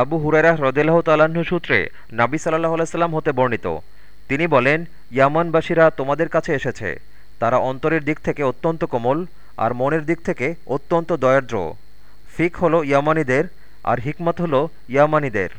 আবু হুরেরা হ্রদেলাহ তালাহ্ন সূত্রে নাবি সাল্লাহ আলাইসাল্লাম হতে বর্ণিত। তিনি বলেন, ইয়ামানবাসীরা তোমাদের কাছে এসেছে। তারা অন্তরের দিক থেকে অত্যন্ত কোমল আর মনের দিক থেকে অত্যন্ত দয়ার্দ্র। ফিক হল ইয়ামানিদের আর হিকমত হল ইয়ামানিদের।